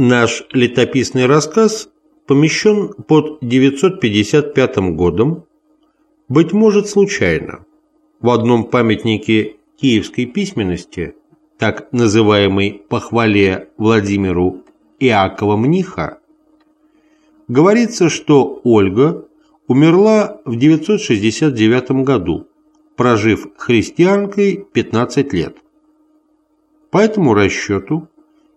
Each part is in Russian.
Наш летописный рассказ помещен под 955 годом, быть может случайно, в одном памятнике киевской письменности, так называемой похвале Владимиру Иакова Мниха, говорится, что Ольга умерла в 969 году, прожив христианкой 15 лет. По этому расчету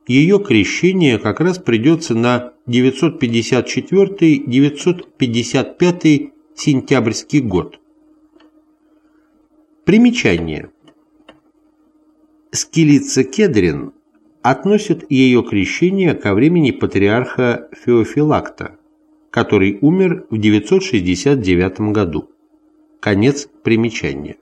ее крещение как раз придется на 954-955 сентябрьский год. Примечание. Скилица Кедрин относит ее крещение ко времени патриарха Феофилакта, который умер в 969 году. Конец примечания.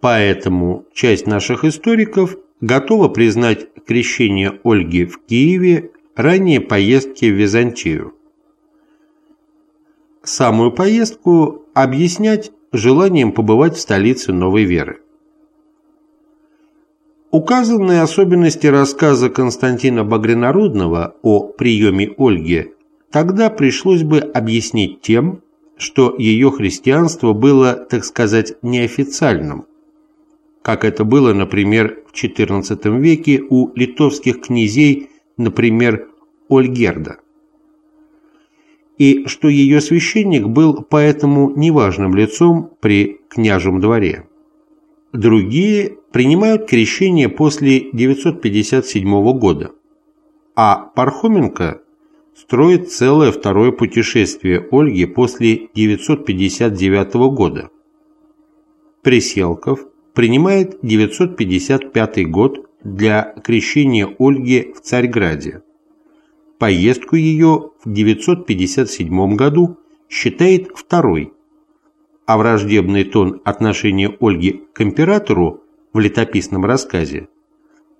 Поэтому часть наших историков готова признать крещение Ольги в Киеве ранее поездки в Византию. Самую поездку объяснять желанием побывать в столице новой веры. Указанные особенности рассказа Константина Багринародного о приеме Ольги тогда пришлось бы объяснить тем, что ее христианство было, так сказать, неофициальным, как это было, например, в XIV веке у литовских князей, например, Ольгерда, и что ее священник был поэтому неважным лицом при княжем дворе. Другие принимают крещение после 957 года, а Пархоменко строит целое второе путешествие Ольги после 959 года. Преселков принимает 955 год для крещения Ольги в Царьграде. Поездку ее в 957 году считает второй – а враждебный тон отношения Ольги к императору в летописном рассказе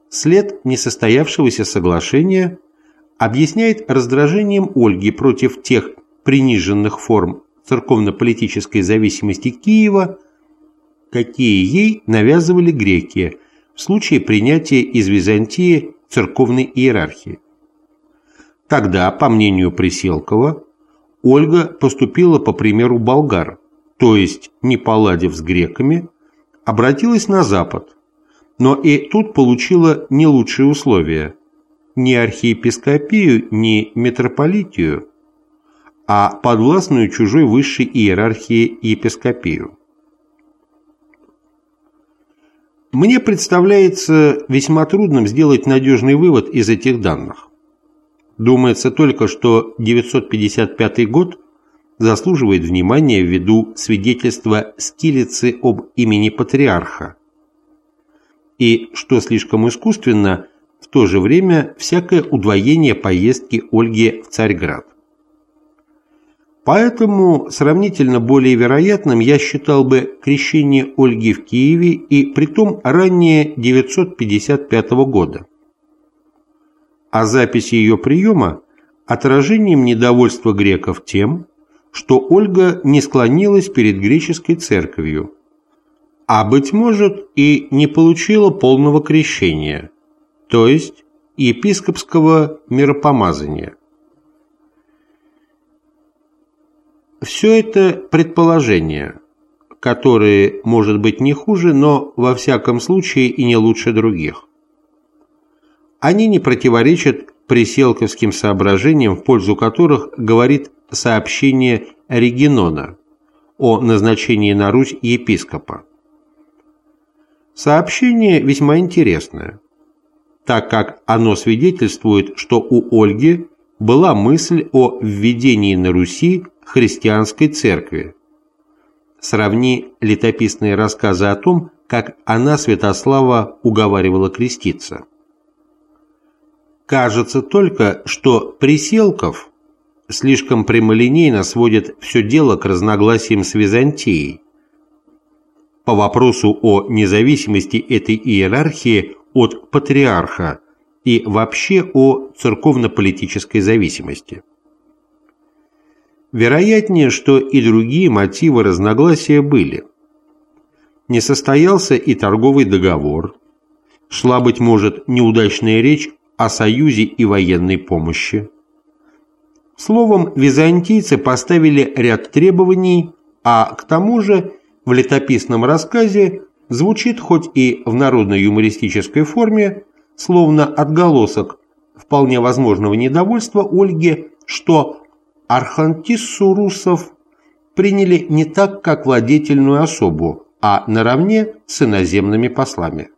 след несостоявшегося соглашения объясняет раздражением Ольги против тех приниженных форм церковно-политической зависимости Киева, какие ей навязывали греки в случае принятия из Византии церковной иерархии. Тогда, по мнению Приселкова, Ольга поступила по примеру болгар, то есть не поладив с греками, обратилась на запад, но и тут получила не лучшие условия – ни архиепископию, ни митрополитию, а подвластную чужой высшей иерархии епископию. Мне представляется весьма трудным сделать надежный вывод из этих данных. Думается только, что 955 год заслуживает внимания ввиду свидетельства Скилицы об имени патриарха. И, что слишком искусственно, в то же время всякое удвоение поездки Ольги в Царьград. Поэтому сравнительно более вероятным я считал бы крещение Ольги в Киеве и притом ранее 955 года. А запись ее приема – отражением недовольства греков тем, что Ольга не склонилась перед греческой церковью, а, быть может, и не получила полного крещения, то есть епископского миропомазания. Все это предположения, которые, может быть, не хуже, но во всяком случае и не лучше других. Они не противоречат преселковским соображениям, в пользу которых говорит сообщение Регинона о назначении на Русь епископа. Сообщение весьма интересное, так как оно свидетельствует, что у Ольги была мысль о введении на Руси христианской церкви. Сравни летописные рассказы о том, как она Святослава уговаривала креститься. Кажется только, что Приселков слишком прямолинейно сводит все дело к разногласиям с Византией. По вопросу о независимости этой иерархии от патриарха и вообще о церковно-политической зависимости. Вероятнее, что и другие мотивы разногласия были. Не состоялся и торговый договор, шла, быть может, неудачная речь о союзе и военной помощи. Словом, византийцы поставили ряд требований, а к тому же в летописном рассказе звучит хоть и в народной юмористической форме, словно отголосок вполне возможного недовольства Ольги, что архантиссу русов приняли не так, как владетельную особу, а наравне с иноземными послами.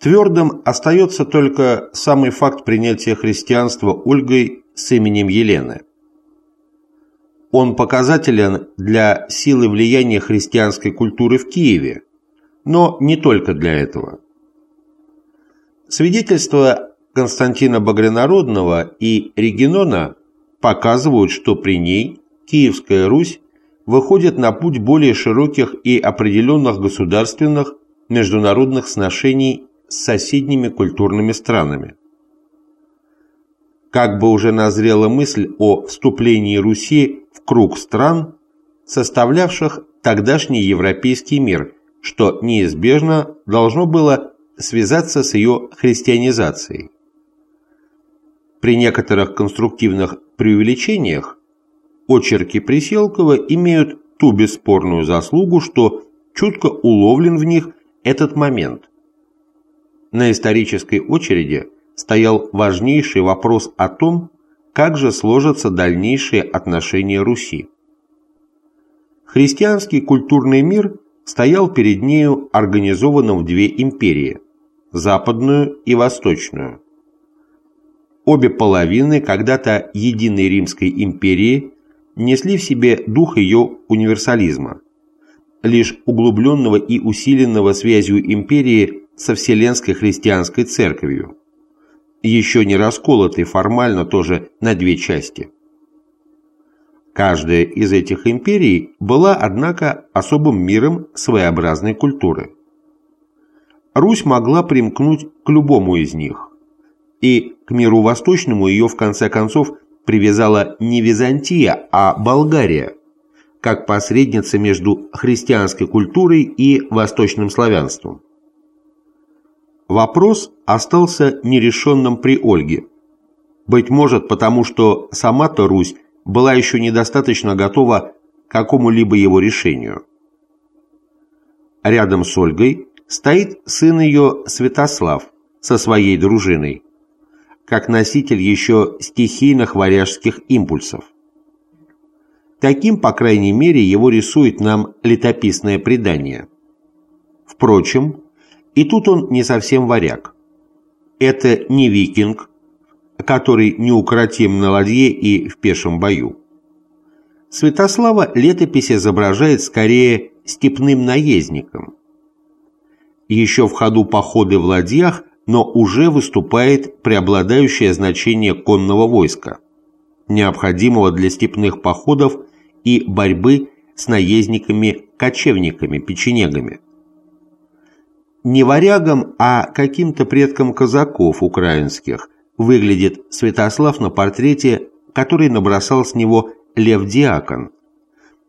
Твердым остается только самый факт принятия христианства Ольгой с именем Елены. Он показателен для силы влияния христианской культуры в Киеве, но не только для этого. Свидетельства Константина Багрянародного и Регинона показывают, что при ней Киевская Русь выходит на путь более широких и определенных государственных международных сношений с соседними культурными странами. Как бы уже назрела мысль о вступлении Руси в круг стран, составлявших тогдашний европейский мир, что неизбежно должно было связаться с ее христианизацией. При некоторых конструктивных преувеличениях очерки Приселкова имеют ту бесспорную заслугу, что чутко уловлен в них этот момент. На исторической очереди стоял важнейший вопрос о том, как же сложатся дальнейшие отношения Руси. Христианский культурный мир стоял перед нею организованным в две империи – западную и восточную. Обе половины когда-то единой Римской империи несли в себе дух ее универсализма, лишь углубленного и усиленного связью империи со Вселенской христианской церковью, еще не расколотый формально тоже на две части. Каждая из этих империй была, однако, особым миром своеобразной культуры. Русь могла примкнуть к любому из них, и к миру восточному ее в конце концов привязала не Византия, а Болгария, как посредница между христианской культурой и восточным славянством. Вопрос остался нерешенным при Ольге. Быть может, потому что сама-то Русь была еще недостаточно готова к какому-либо его решению. Рядом с Ольгой стоит сын ее Святослав со своей дружиной, как носитель еще стихийных варяжских импульсов. Таким, по крайней мере, его рисует нам летописное предание. Впрочем, и тут он не совсем варяг. Это не викинг, который неукротим на ладье и в пешем бою. Святослава летопись изображает скорее степным наездником. Еще в ходу походы в ладьях, но уже выступает преобладающее значение конного войска, необходимого для степных походов и борьбы с наездниками-кочевниками, печенегами не варягом, а каким-то предком казаков украинских выглядит Святослав на портрете, который набросал с него Лев Диакон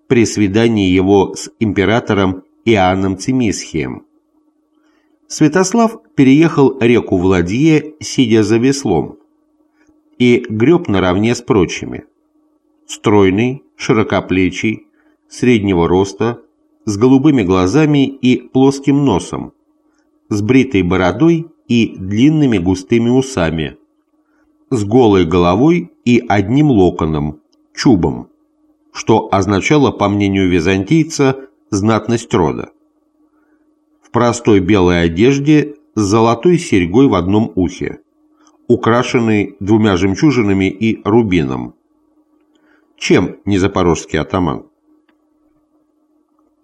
при свидании его с императором Иоанном Цимисхием. Святослав переехал реку Владье, сидя за веслом, и греб наравне с прочими. Стройный, широкоплечий, среднего роста, с голубыми глазами и плоским носом, с бритой бородой и длинными густыми усами, с голой головой и одним локоном, чубом, что означало, по мнению византийца, знатность рода. Простой белой одежде с золотой серьгой в одном ухе, украшенный двумя жемчужинами и рубином. Чем не запорожский атаман?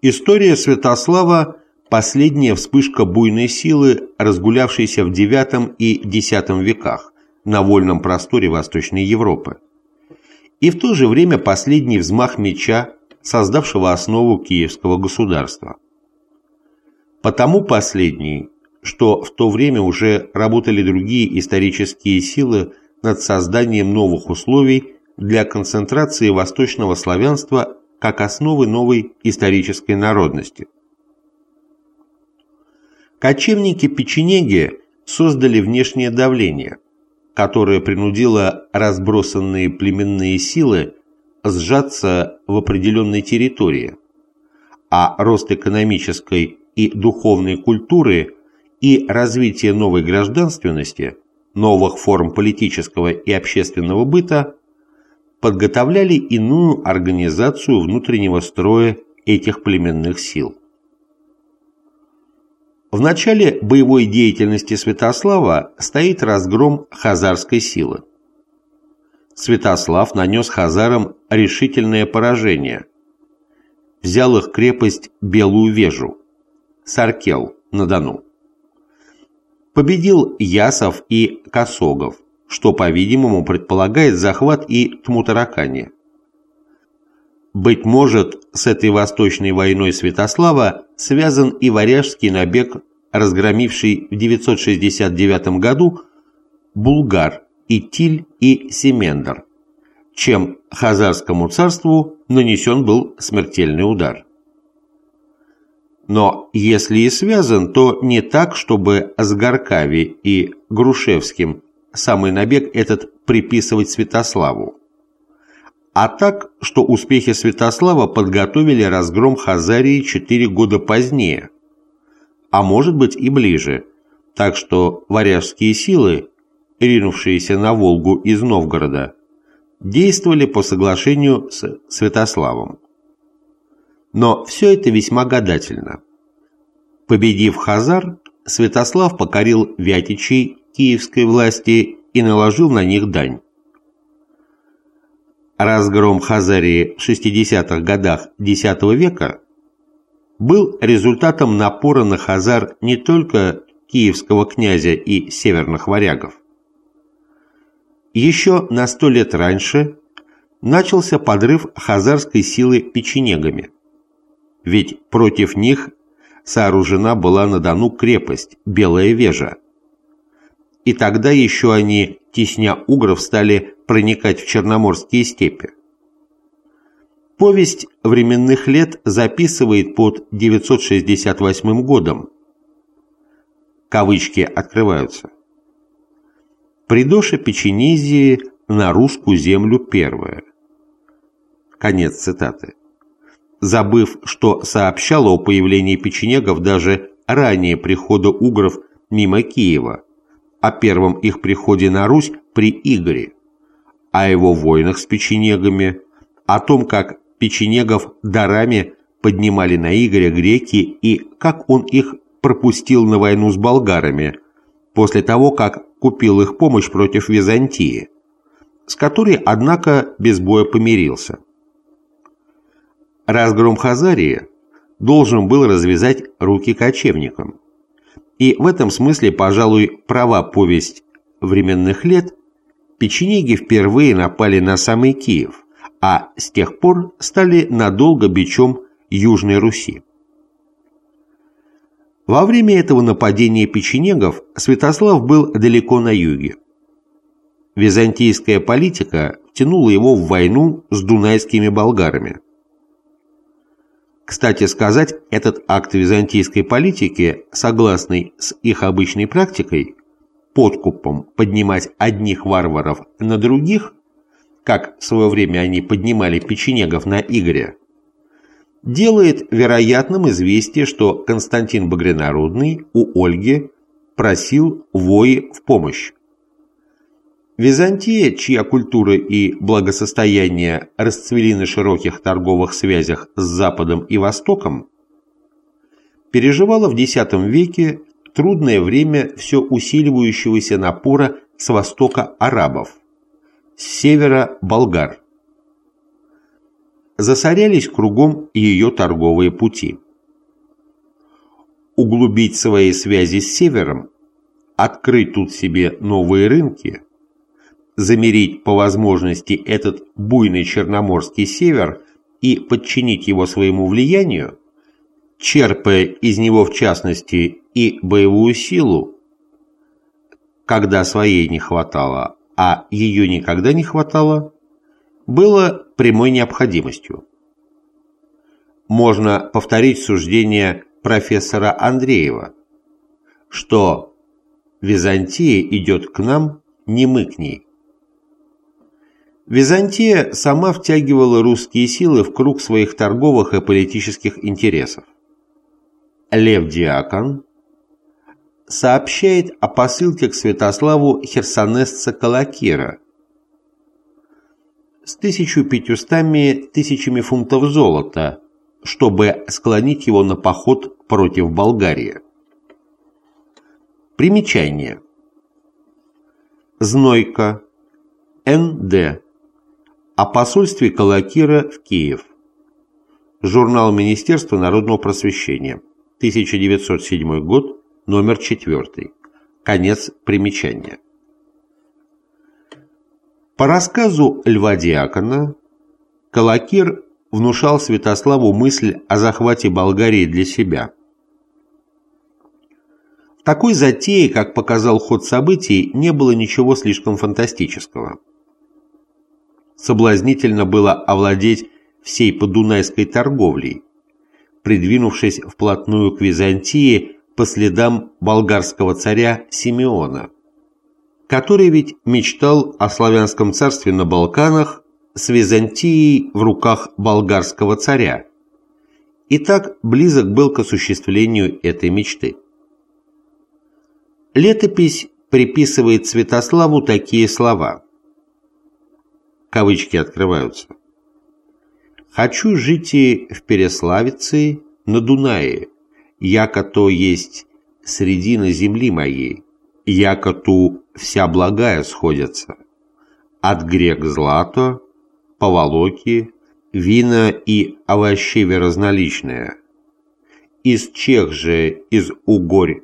История Святослава последняя вспышка буйной силы, разгулявшейся в IX и X веках на вольном просторе Восточной Европы. И в то же время последний взмах меча, создавшего основу киевского государства. Потому последний, что в то время уже работали другие исторические силы над созданием новых условий для концентрации восточного славянства как основы новой исторической народности. Кочевники-печенеги создали внешнее давление, которое принудило разбросанные племенные силы сжаться в определенной территории, а рост экономической и духовной культуры и развитие новой гражданственности, новых форм политического и общественного быта подготовляли иную организацию внутреннего строя этих племенных сил. В начале боевой деятельности Святослава стоит разгром хазарской силы. Святослав нанес хазарам решительное поражение. Взял их крепость Белую Вежу, Саркел на Дону. Победил Ясов и Косогов, что, по-видимому, предполагает захват и Тмутаракани. Быть может, с этой восточной войной Святослава связан и варяжский набег, разгромивший в 969 году Булгар, Итиль и Семендр, чем Хазарскому царству нанесен был смертельный удар. Но если и связан, то не так, чтобы с Горкави и Грушевским самый набег этот приписывать Святославу а так, что успехи Святослава подготовили разгром Хазарии четыре года позднее, а может быть и ближе, так что варяжские силы, ринувшиеся на Волгу из Новгорода, действовали по соглашению с Святославом. Но все это весьма гадательно. Победив Хазар, Святослав покорил Вятичей киевской власти и наложил на них дань. Разгром Хазарии в 60-х годах X века был результатом напора на Хазар не только киевского князя и северных варягов. Еще на сто лет раньше начался подрыв хазарской силы печенегами, ведь против них сооружена была на Дону крепость Белая Вежа. И тогда еще они, тесня угров, стали проникать в черноморские степи. Повесть временных лет записывает под 968 годом. Кавычки открываются. Придоша Печенезии на русскую землю первая. Конец цитаты. Забыв, что сообщало о появлении печенегов даже ранее прихода угров мимо Киева, о первом их приходе на Русь при Игоре о его войнах с печенегами, о том, как печенегов дарами поднимали на Игоря греки и как он их пропустил на войну с болгарами, после того, как купил их помощь против Византии, с которой, однако, без боя помирился. Разгром Хазарии должен был развязать руки кочевникам. И в этом смысле, пожалуй, права повесть временных лет печенеги впервые напали на самый Киев, а с тех пор стали надолго бичом Южной Руси. Во время этого нападения печенегов Святослав был далеко на юге. Византийская политика втянула его в войну с дунайскими болгарами. Кстати сказать, этот акт византийской политики, согласный с их обычной практикой, подкупом поднимать одних варваров на других, как в свое время они поднимали печенегов на Игоря, делает вероятным известие, что Константин Багрянародный у Ольги просил вои в помощь. Византия, чья культура и благосостояние расцвели на широких торговых связях с Западом и Востоком, переживала в X веке трудное время все усиливающегося напора с востока арабов, с севера болгар. Засорялись кругом ее торговые пути. Углубить свои связи с севером, открыть тут себе новые рынки, замерить по возможности этот буйный черноморский север и подчинить его своему влиянию, черпая из него в частности и боевую силу, когда своей не хватало, а ее никогда не хватало, было прямой необходимостью. Можно повторить суждение профессора Андреева, что Византия идет к нам, не мы к ней. Византия сама втягивала русские силы в круг своих торговых и политических интересов. Лев Диакон сообщает о посылке к Святославу херсонесца Калакира с 1500 тысячами фунтов золота, чтобы склонить его на поход против Болгарии. Примечание. Знойка. Н.Д о посольстве Калакира в Киев. Журнал Министерства народного просвещения. 1907 год, номер 4. Конец примечания. По рассказу Льва Диакона, Калакир внушал Святославу мысль о захвате Болгарии для себя. В такой затее, как показал ход событий, не было ничего слишком фантастического соблазнительно было овладеть всей подунайской торговлей, придвинувшись вплотную к Византии по следам болгарского царя Симеона, который ведь мечтал о славянском царстве на Балканах с Византией в руках болгарского царя, и так близок был к осуществлению этой мечты. Летопись приписывает Святославу такие слова – кавычки открываются. «Хочу жить и в Переславице на Дунае, яко то есть средина земли моей, яко ту вся благая сходятся, от грек злато, поволоки, вина и овощеве разноличные. Из чех же, из угорь,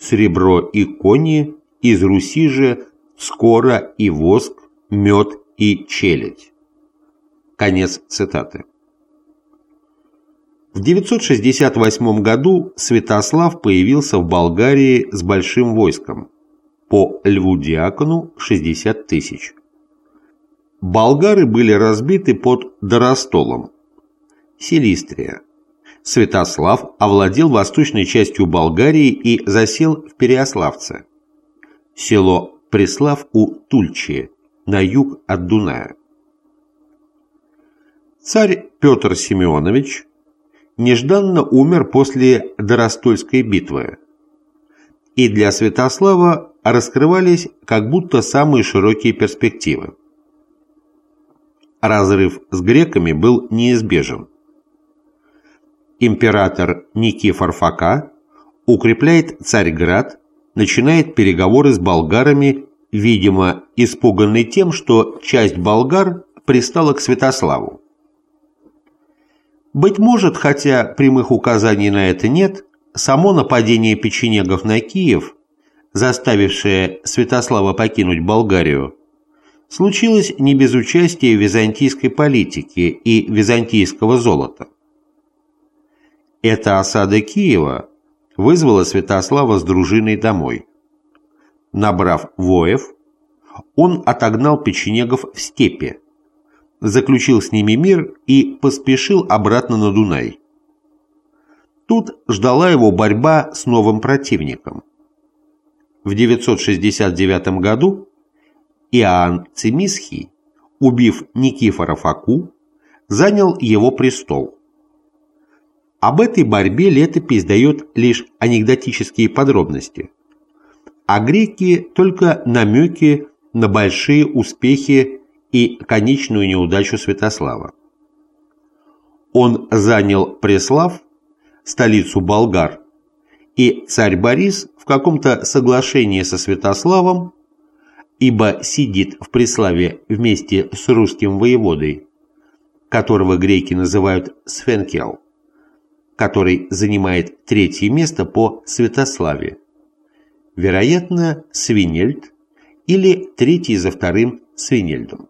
сребро и кони, из Руси же скоро и воск, мед и челядь. Конец цитаты. В 968 году Святослав появился в Болгарии с большим войском, по Льву Диакону 60 тысяч. Болгары были разбиты под Доростолом, Силистрия. Святослав овладел восточной частью Болгарии и засел в Переославце, село Преслав у Тульчи, на юг от Дуная. Царь Петр Семенович нежданно умер после Доростольской битвы, и для Святослава раскрывались как будто самые широкие перспективы. Разрыв с греками был неизбежен. Император Никифор Фока укрепляет Царьград, начинает переговоры с болгарами видимо, испуганный тем, что часть болгар пристала к Святославу. Быть может, хотя прямых указаний на это нет, само нападение печенегов на Киев, заставившее Святослава покинуть Болгарию, случилось не без участия византийской политики и византийского золота. Эта осада Киева вызвала Святослава с дружиной домой. Набрав воев, он отогнал печенегов в степи, заключил с ними мир и поспешил обратно на Дунай. Тут ждала его борьба с новым противником. В 969 году Иоанн Цимисхий, убив Никифора Факу, занял его престол. Об этой борьбе летопись дает лишь анекдотические подробности – а греки только намеки на большие успехи и конечную неудачу Святослава. Он занял Преслав, столицу болгар, и царь Борис в каком-то соглашении со Святославом, ибо сидит в Преславе вместе с русским воеводой, которого греки называют Свенкел, который занимает третье место по Святославе вероятно, Свинельд или третий за вторым Свинельдом.